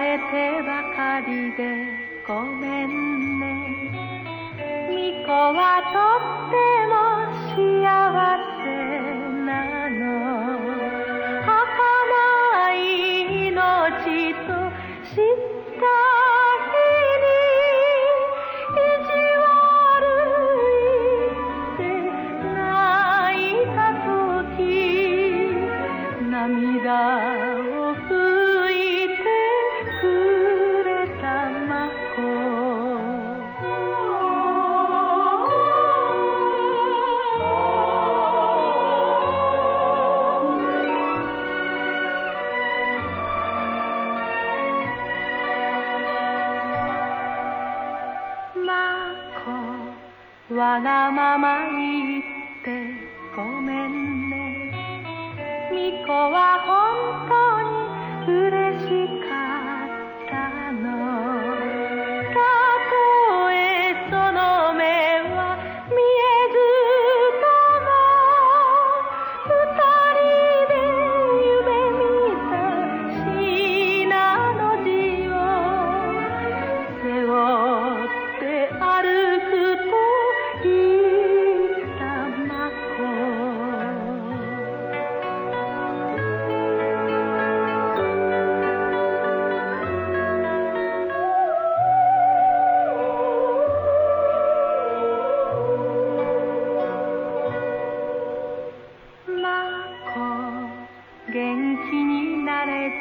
れてばかりでごめんね。巫女はとっても幸せなの。儚い命と知った日に意地悪いて泣いた時涙をわがまま言ってごめんね。巫女は本当に嬉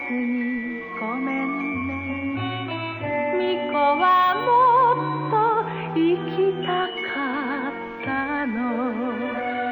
スにごめんね。巫女はもっと生きたかったの。